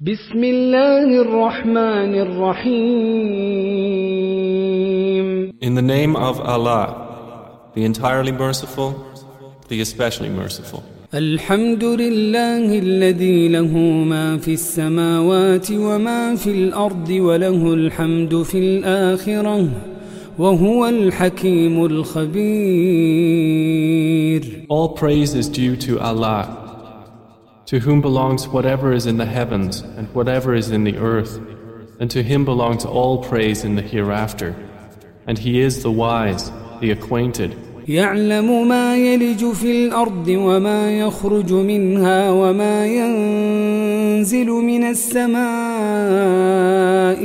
بسم الله الرحمن الرحيم In the name of Allah, the entirely merciful, the especially merciful. الحمد لله الذي له ما في السماوات وما في الأرض وله الحمد في الآخرة وهو الحكيم الخبير All praise is due to Allah, to whom belongs whatever is in the heavens and whatever is in the earth, and to him belongs all praise in the hereafter. And he is the wise, the acquainted. يعلم ما يلج في الأرض وما يخرج منها وما ينزل من السماء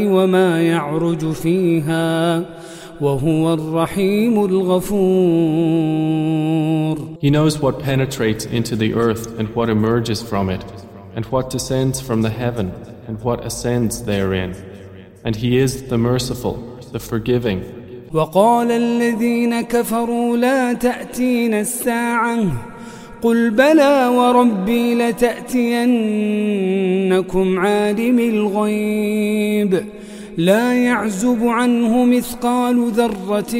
وما يعرج فيها وهو الرحيم الغفور He knows what penetrates into the earth and what emerges from it, and what descends from the heaven and what ascends therein. And he is the merciful, the forgiving. وقال الذين كفروا لا تأتين الساعة قل بلى وربي لتأتينكم عالم الغيب لا يعزب عنه مثقال ذرة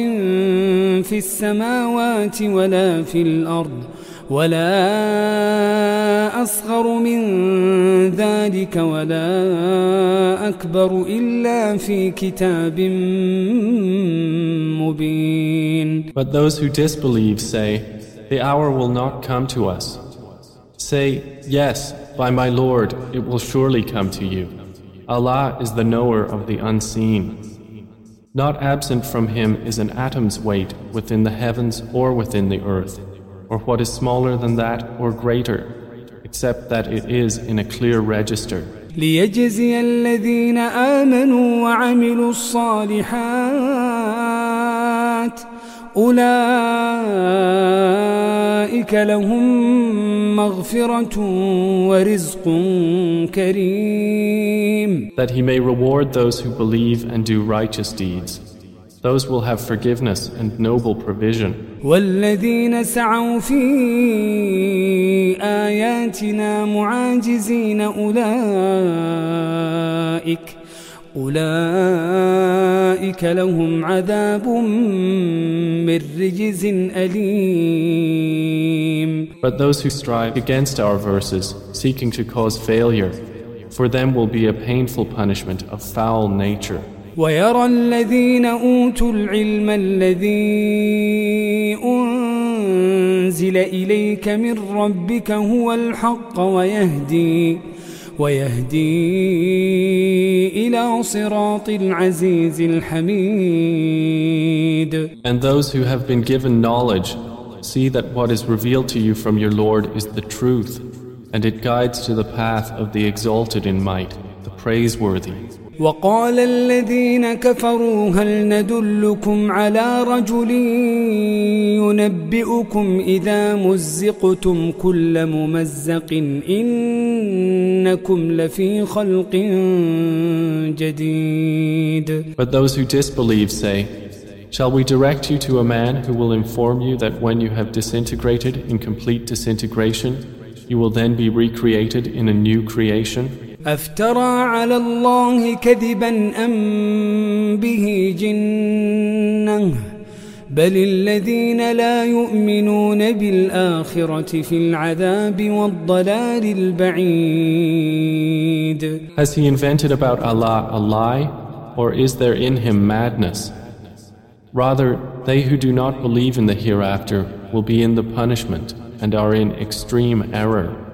في السماوات ولا في الأرض ولا أصغر من ذلك ولا أكبر إلا في كتاب مبين But those who disbelieve say, The hour will not come to us. Say, Yes, by my Lord, it will surely come to you. Allah is the knower of the unseen. Not absent from Him is an atom's weight within the heavens or within the earth, or what is smaller than that or greater, except that it is in a clear register. ليجزي الذين آمنوا وعملوا الصالحات أولئك لهم مغفرة ورزق كريم That He may reward those who believe and do righteous deeds. Those will have forgiveness and noble provision. والذين سعوا في آياتنا معاجزين أولئك أولئك لهم عذاب من رجز أليم But those who strive against our verses, seeking to cause failure, for them will be a painful punishment of foul nature. ويرى الذين أوتوا العلم الذي أنزل إليك من ربك هو الحق ويهدي ويهدي إلى صراط العزيز الحميد And those who have been given knowledge see that what is revealed to you from your Lord is the truth, and it guides to the path of the exalted in might, the praiseworthy. وقال الذين كفروا هل ندلكم على رجل ينبئكم إذا مزقتم كل ممزق إنكم لفي خلق جديد But those who disbelieve say, Shall we direct you to a man who will inform you that when you have disintegrated in complete disintegration, you will then be recreated in a new creation? أفترى على الله كذبا أم به جنة بل الذين لا يؤمنون بالآخرة في العذاب والضلال البعيد Has he invented about Allah a lie, or is there in him madness? Rather, they who do not believe in the hereafter will be in the punishment and are in extreme error.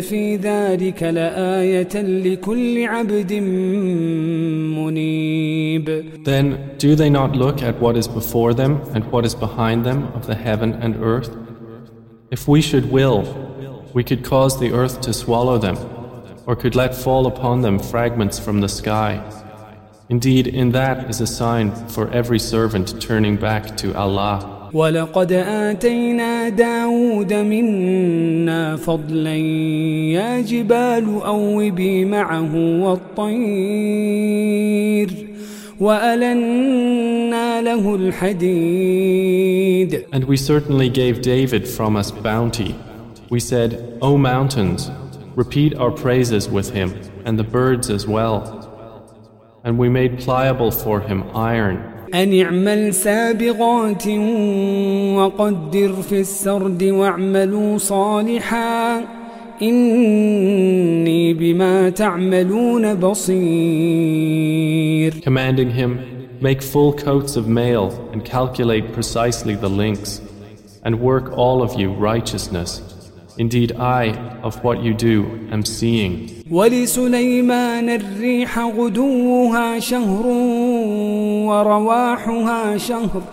في ذلك لآية لكل عبد منيب Then, do they not look at what is before them and what is behind them of the heaven and earth? If we should will, we could cause the earth to swallow them, or could let fall upon them fragments from the sky. Indeed, in that is a sign for every servant turning back to Allah. ولقد آتينا داود منا فضلا يا جبال أوبي معه والطير وألنا له الحديد And we certainly gave David from us bounty. We said, O mountains, repeat our praises with him, and the birds as well. And we made pliable for him iron. أن اعمل سابغات وقدر في السرد واعملوا صالحا إني بما تعملون بصير Commanding him, make full coats of mail and calculate precisely the links, and work all of you righteousness. Indeed, I, of what you do, am seeing. ولسليمان الريح غدوها شهر ورواحها شهر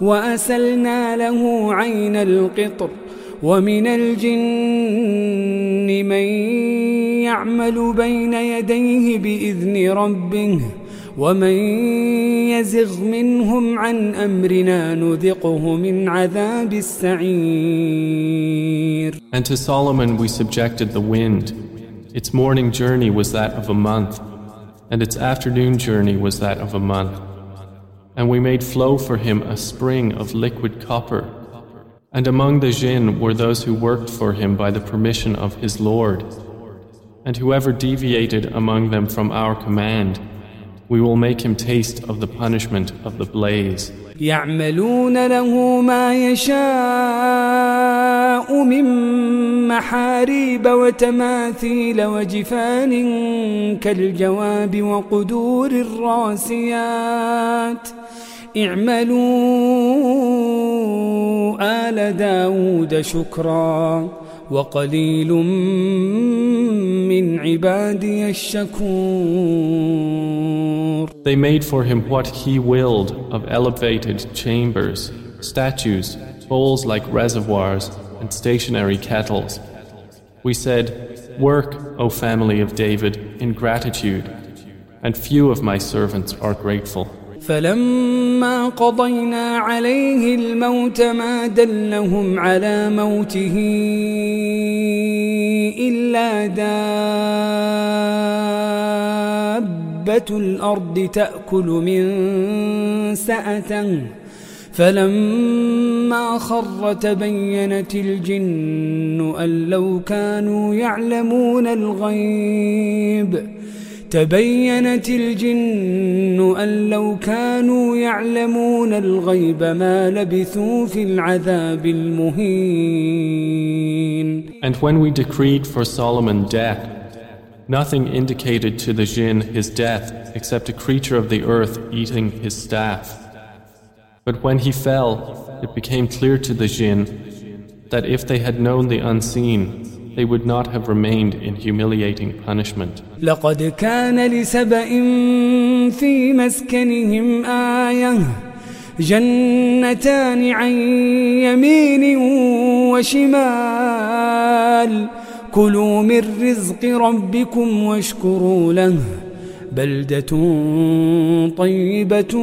وأسلنا له عين القطر ومن الجن من يعمل بين يديه بإذن ربه ومن يزغ منهم عن أمرنا نذقه من عذاب السعير And to Solomon we subjected the wind. Its morning journey was that of a month, and its afternoon journey was that of a month. And we made flow for him a spring of liquid copper. And among the jinn were those who worked for him by the permission of his Lord. And whoever deviated among them from our command, we will make him taste of the punishment of the blaze. يعملون له ما يشاء من محاريب وتماثيل وجفان كالجواب وقدور الراسيات. اعملوا آل داود شكرا وقليل من عبادي الشكور. They made for him what he willed of elevated chambers, statues, bowls like reservoirs, and stationary kettles. We said, Work, O family of David, in gratitude, and few of my servants are grateful. فلما قضينا عليه الموت ما دلهم على موته إلا دابة الأرض تأكل من سأته فلما خر تبينت الجن أن لو كانوا يعلمون الغيب تبينت الجن أن لو كانوا يعلمون الغيب ما لبثوا في العذاب المهين And when we decreed for Solomon death, nothing indicated to the jinn his death except a creature of the earth eating his staff. But when he fell, it became clear to the jinn that if they had known the unseen, they would not have remained in humiliating punishment. لقد كان لسبإ في مسكنهم آية جنتان عن يمين وشمال كلوا من رزق ربكم واشكروا له بلدة طيبة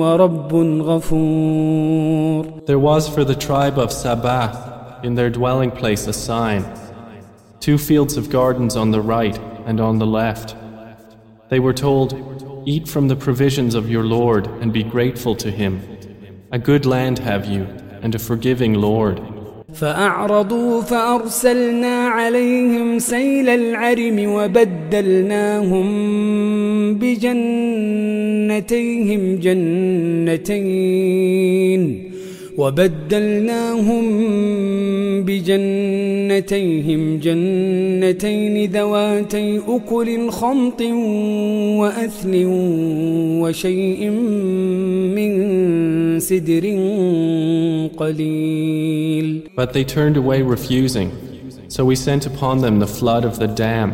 ورب غفور There was for the tribe of Saba in their dwelling place a sign, two fields of gardens on the right and on the left. They were told, Eat from the provisions of your Lord and be grateful to Him. A good land have you, and a forgiving Lord. فأعرضوا فأرسلنا عليهم سيل العرم وبدلناهم بجنتيهم جنتين. وبدلناهم بجنتيهم جنتين ذواتي أكل خمط وأثل وشيء من سدر قليل But they turned away refusing. So we sent upon them the flood of the dam,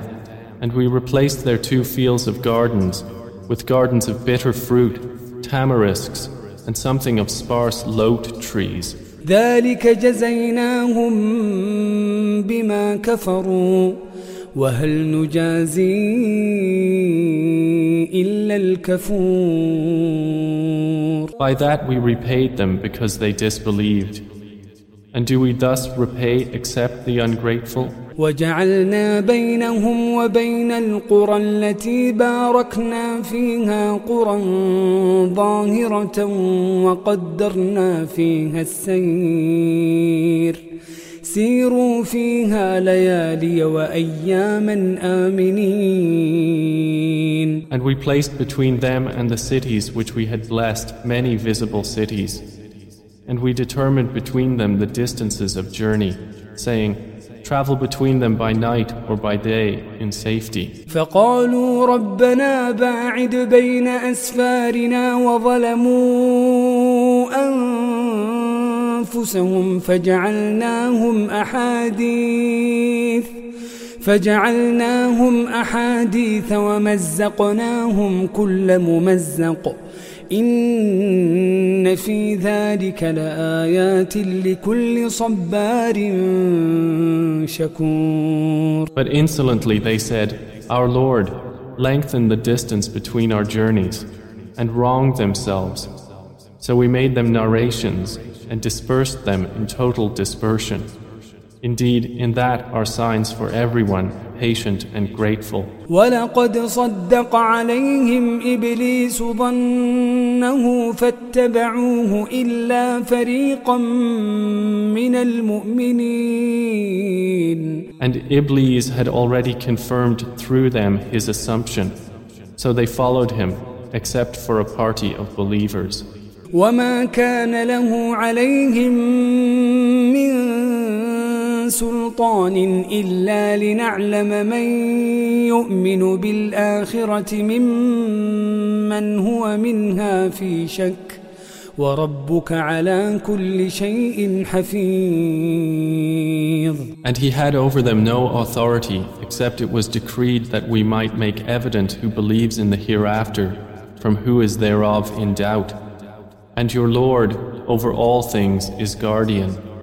and we replaced their two fields of gardens with gardens of bitter fruit, tamarisks, and something of sparse lote trees. By that we repaid them because they disbelieved. And do we thus repay except the ungrateful? وجعلنا بينهم وبين القرى التي باركنا فيها قرى ظاهرة وقدرنا فيها السير سيروا فيها ليالي وأياما آمنين And we placed between them and the cities which we had blessed many visible cities. And we determined between them the distances of journey, saying, Travel between them by night or by day in safety. فقالوا ربنا باعد بين أسفارنا وظلموا أنفسهم فجعلناهم أحاديث فجعلناهم أحاديث ومزقناهم كل ممزق إن في ذلك لآيات لكل صبار شكور But insolently they said, Our Lord, lengthen the distance between our journeys, and wronged themselves. So we made them narrations and dispersed them in total dispersion. Indeed, in that are signs for everyone patient and grateful. ولقد صدق عليهم إبليس ظنه فاتبعوه إلا فريقا من المؤمنين And Iblis had already confirmed through them his assumption, so they followed him, except for a party of believers. وما كان له عليهم من سلطان إلا لنعلم من يؤمن بالآخرة ممن هو منها في شك وربك على كل شيء حفيظ And he had over them no authority, except it was decreed that we might make evident who believes in the hereafter, from who is thereof in doubt. And your Lord, over all things, is guardian.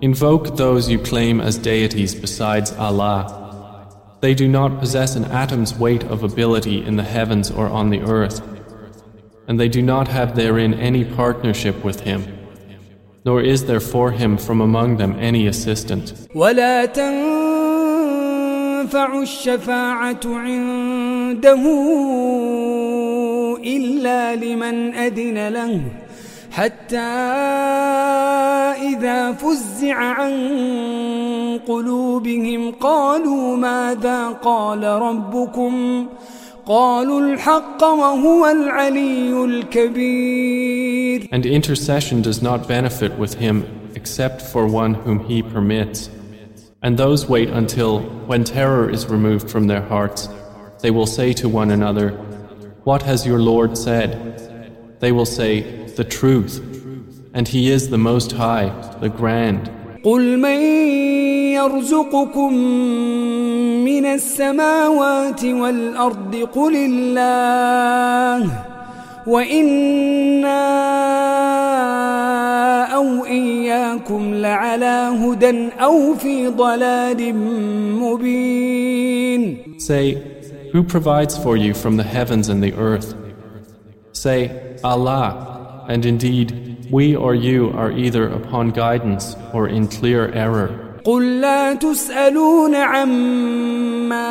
invoke those you claim as deities besides Allah. They do not possess an atom's weight of ability in the heavens or on the earth, and they do not have therein any partnership with Him, nor is there for Him from among them any assistant. ولا تنفع الشفاعة عنده إلا لمن أذن له حتى إذا فزع عن قلوبهم قالوا ماذا قال ربكم قالوا الحق وهو العلي الكبير And intercession does not benefit with Him except for one whom He permits. And those wait until, when terror is removed from their hearts, they will say to one another, What has your Lord said? They will say, The truth. And He is the Most High, the Grand. قل من يرزقكم من السماوات والأرض قل الله وإنا أو إياكم لعلى هدى أو في ضلال مبين Say, Who provides for you from the heavens and the earth? Say, Allah, and indeed, we or you are either upon guidance or in clear error. قل لا تسألون عما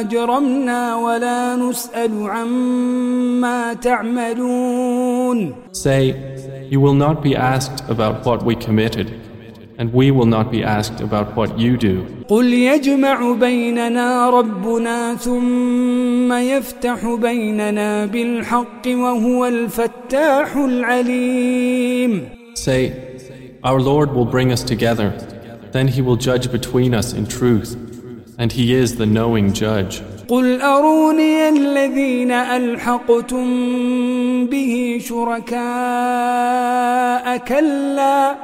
أجرمنا ولا نسأل عما تعملون Say, You will not be asked about what we committed, and we will not be asked about what you do. قل يجمع بيننا ربنا ثم يفتح بيننا بالحق وهو الفتاح العليم Say, Our Lord will bring us together, then He will judge between us in truth, and He is the knowing judge. قل أروني الذين ألحقتم به شركاء كلا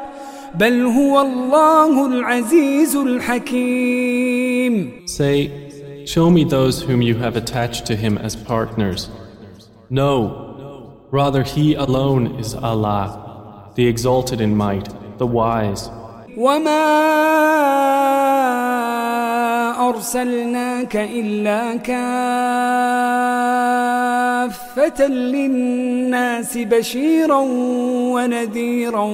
بل هو الله العزيز الحكيم Say, show me those whom you have attached to him as partners. No, rather he alone is Allah, the exalted in might, the wise. أرسلناك إلا كافة للناس بشيرا ونذيرا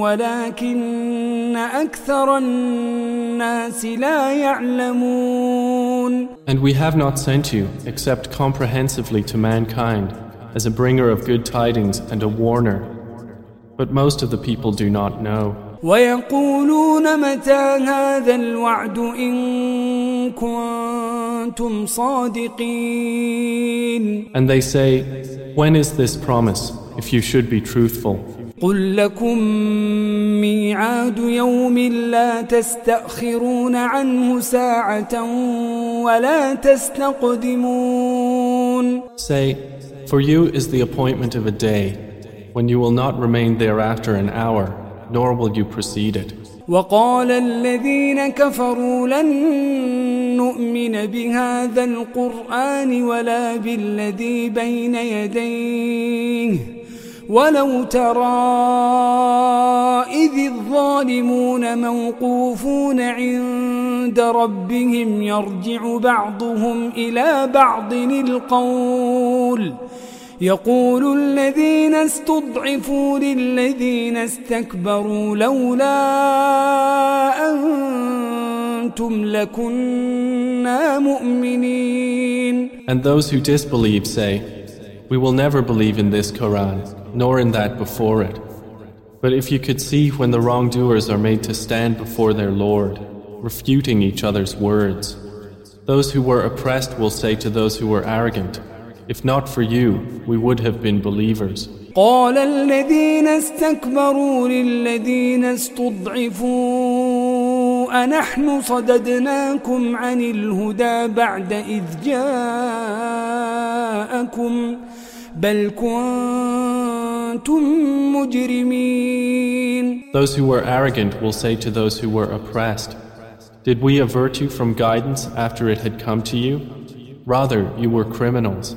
ولكن أكثر الناس لا يعلمون And we have not sent you except comprehensively to mankind as a bringer of good tidings and a warner. But most of the people do not know. ويقولون متى هذا الوعد إن كنتم صادقين And they say, When is this promise, if you should be truthful? قل لكم ميعاد يوم لا تستأخرون عنه ساعة ولا تستقدمون Say, For you is the appointment of a day, when you will not remain thereafter an hour, Nor will you precede it. وقال الذين كفروا لن نؤمن بهذا القرآن ولا بالذي بين يديه ولو ترى إذ الظالمون موقوفون عند ربهم يرجع بعضهم إلى بعض القول يقول الذين استضعفوا للذين استكبروا لولا أنتم لكنا مؤمنين And those who disbelieve say, We will never believe in this Quran, nor in that before it. But if you could see when the wrongdoers are made to stand before their Lord, refuting each other's words, those who were oppressed will say to those who were arrogant, If not for you, we would have been believers. قال الذين استكبروا للذين استضعفوا أنحن صددناكم عن الهدى بعد إذ جاءكم بل كنتم مجرمين Those who were arrogant will say to those who were oppressed, Did we avert you from guidance after it had come to you? Rather, you were criminals.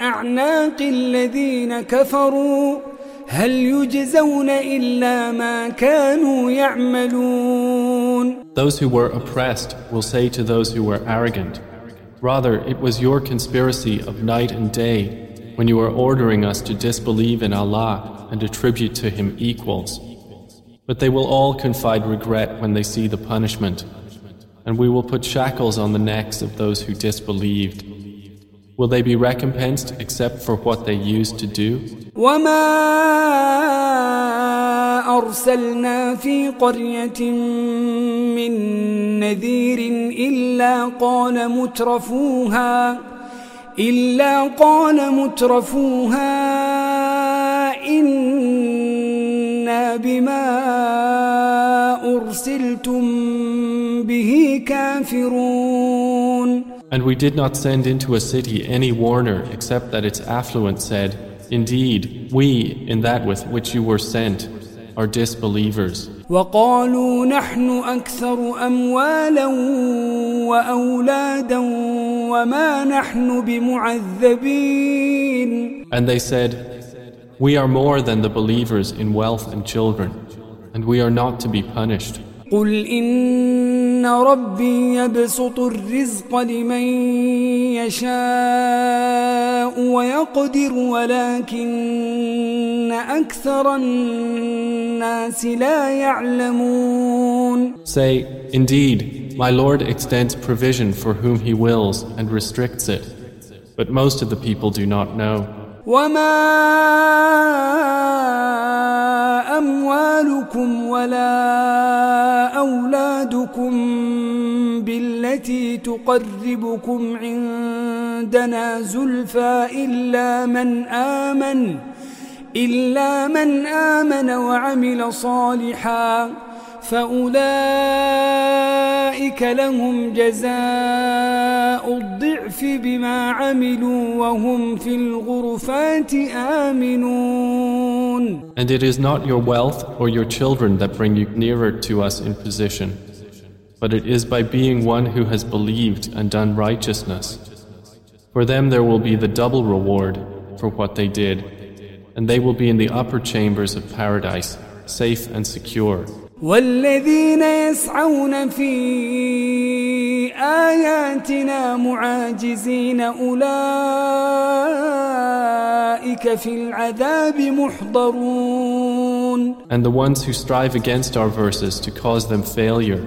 أعناق الذين كفروا هل يجزون إلا ما كانوا يعملون Those who were oppressed will say to those who were arrogant, Rather, it was your conspiracy of night and day when you were ordering us to disbelieve in Allah and attribute to Him equals. But they will all confide regret when they see the punishment and we will put shackles on the necks of those who disbelieved. Will they be recompensed except for what they used to do? أرسلنا في قرية من نذير إلا قال مترفوها إلا قال مترفوها إنا بما أرسلتم به كافرون And we did not send into a city any warner except that its affluent said, Indeed, we, in that with which you were sent, are disbelievers. وقالوا نحن أكثر أموالا وأولادا وما نحن بمعذبين And they said, We are more than the believers in wealth and children, and we are not to be punished. قل إن ربي يبسط الرزق لمن يشاء ويقدر ولكن أكثر الناس لا يعلمون Say, Indeed, my Lord extends provision for whom He wills and restricts it, but most of the people do not know. وما أموالكم ولا بالتي تقربكم عندنا زلفى إلا من آمن إلا من آمن وعمل صالحا فأولئك لهم جزاء الضعف بما عملوا وهم في الغرفات آمنون. And it is not your wealth or your children that bring you nearer to us in position, but it is by being one who has believed and done righteousness. For them there will be the double reward for what they did, and they will be in the upper chambers of paradise, safe and secure. والذين يسعون في آياتنا معاجزين أولئك في العذاب محضرون And the ones who strive against our verses to cause them failure,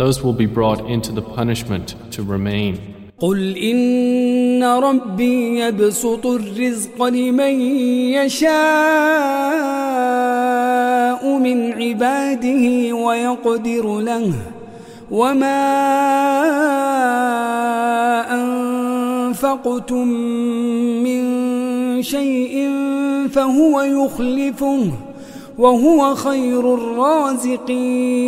those will be brought into the punishment to remain. قل إن ربي يبسط الرزق لمن يشاء من عباده ويقدر له وما أنفقتم من شيء فهو يخلفه وهو خير الرازقين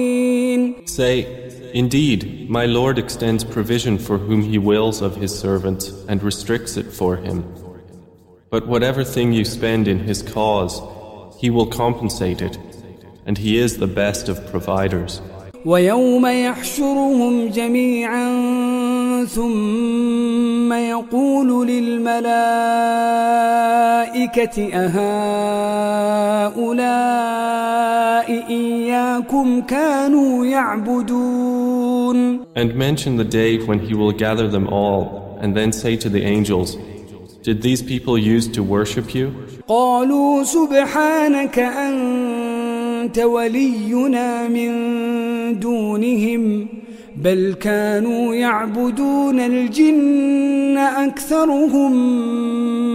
Say, Indeed, my Lord extends provision for whom He wills of His servants and restricts it for him. But whatever thing you spend in His cause, He will compensate it, and He is the best of providers. ويوم يحشرهم جميعا ثم يقول للملائكة أهؤلاء إياكم كانوا يعبدون And mention the day when He will gather them all, and then say to the angels, Did these people used to worship you? قالوا سبحانك أنت ولينا من دونهم بل كانوا يعبدون الجن أكثرهم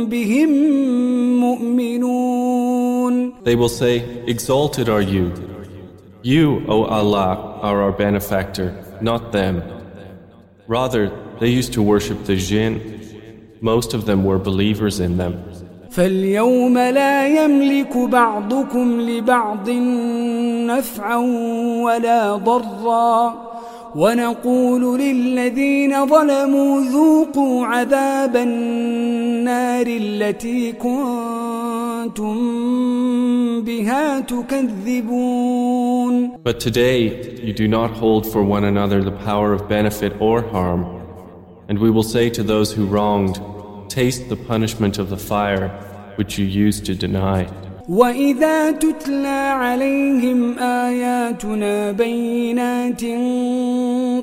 بهم مؤمنون They will say, Exalted are you. You, O Allah, are our benefactor, Not them. Rather, they used to worship the jinn. Most of them were believers in them. فاليوم لا يملك بعضكم لبعض نفعا ولا ضرا ونقول للذين ظلموا ذوقوا عذاب النار التي كنتم بها تكذبون But today, you do not hold for one another the power of benefit or harm. And we will say to those who wronged, Taste the punishment of the fire which you used to deny. وإذا تتلى عليهم آياتنا بينات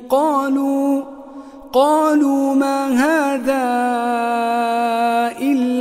قالوا قالوا ما هذا إلا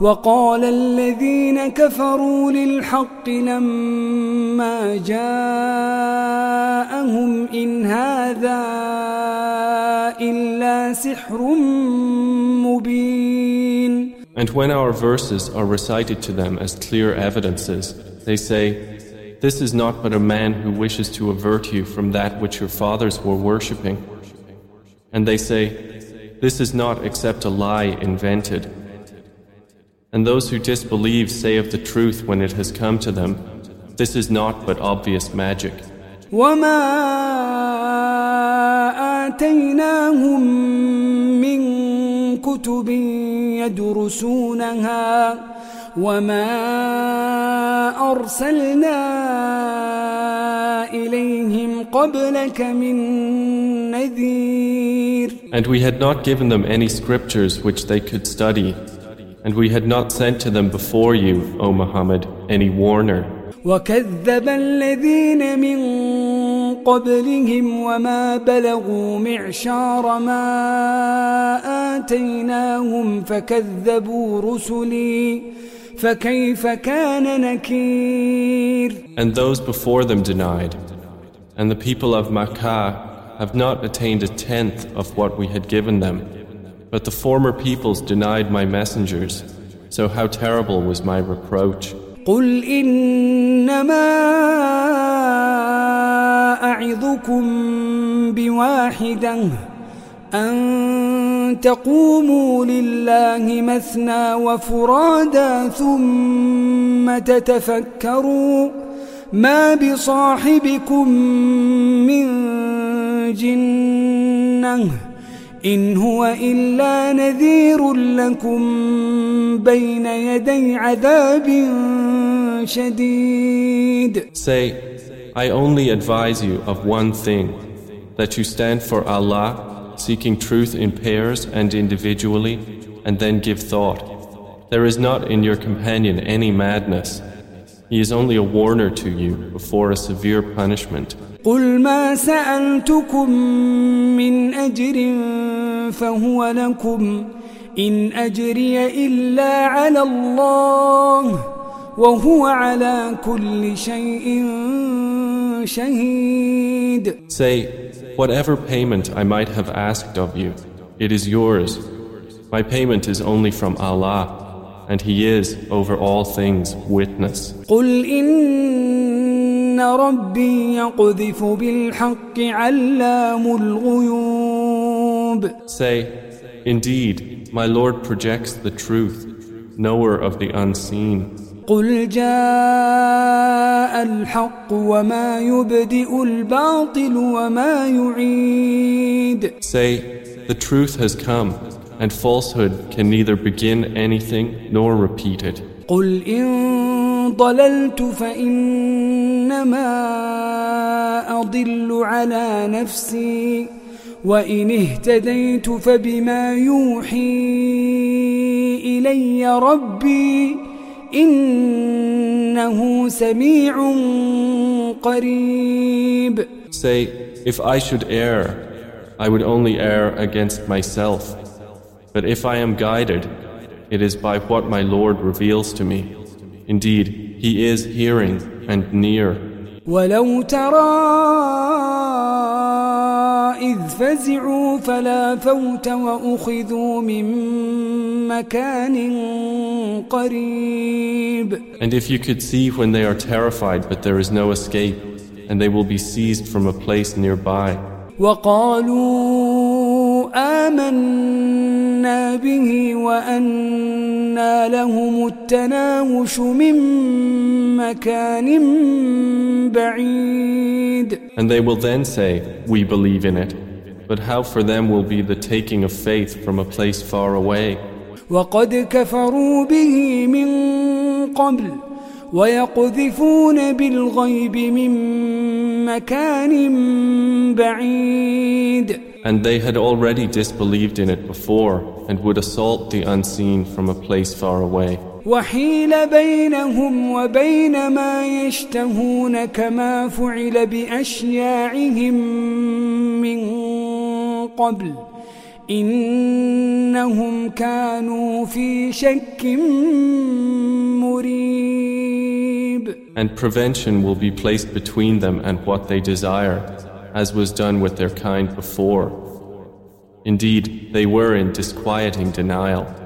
وقال الذين كفروا للحق لما جاءهم إن هذا إلا سحر مبين And when our verses are recited to them as clear evidences, they say, This is not but a man who wishes to avert you from that which your fathers were worshipping. And they say, This is not except a lie invented. And those who disbelieve say of the truth when it has come to them, This is not but obvious magic. وما آتيناهم من كتب يدرسونها وما أرسلنا إليهم قبلك من نذير And we had not given them any scriptures which they could study, And we had not sent to them before you, O Muhammad, any warner. وكذب الذين من قبلهم وما بلغوا معشار ما آتيناهم فكذبوا رسلي فكيف كان نكير And those before them denied. And the people of Makkah have not attained a tenth of what we had given them. But the former peoples denied my messengers. So how terrible was my reproach. قل إنما أعظكم بواحدة أن تقوموا لله مثنى وفرادا ثم تتفكروا ما بصاحبكم من جنة إن هو إلا نذير لكم بين يدي عذاب شديد Say, I only advise you of one thing, that you stand for Allah, seeking truth in pairs and individually, and then give thought. There is not in your companion any madness. He is only a warner to you before a severe punishment. قل ما سألتكم من أجر فهو لكم إن أجري إلا على الله وهو على كل شيء شهيد Say, whatever payment I might have asked of you, it is yours. My payment is only from Allah, and He is over all things witness. قل إن ربي يقذف بالحق علام الغيوب Say, indeed, my Lord projects the truth, knower of the unseen. قل جاء الحق وما يبدئ الباطل وما يعيد Say, the truth has come, and falsehood can neither begin anything nor repeat it. قل إن ضللت فإنما أضل على نفسي وإن اهتديت فبما يوحي إلي ربي إنه سميع قريب Say, if I should err, I would only err against myself. But if I am guided, it is by what my Lord reveals to me. Indeed, He is hearing and near. ولو ترى إذ فزعوا فلا فوت وأخذوا من مكان قريب And if you could see when they are terrified, but there is no escape, and they will be seized from a place nearby. وقالوا آمنا به وأنا لهم التناوش من مكان بعيد And they will then say, We believe in it. But how for them will be the taking of faith from a place far away? وقد كفروا به من قبل ويقذفون بالغيب من مكان بعيد And they had already disbelieved in it before and would assault the unseen from a place far away. وحيل بينهم وبين ما يشتهون كما فعل بأشياعهم من قبل إنهم كانوا في شك مريب And prevention will be placed between them and what they desire, as was done with their kind before. Indeed, they were in disquieting denial.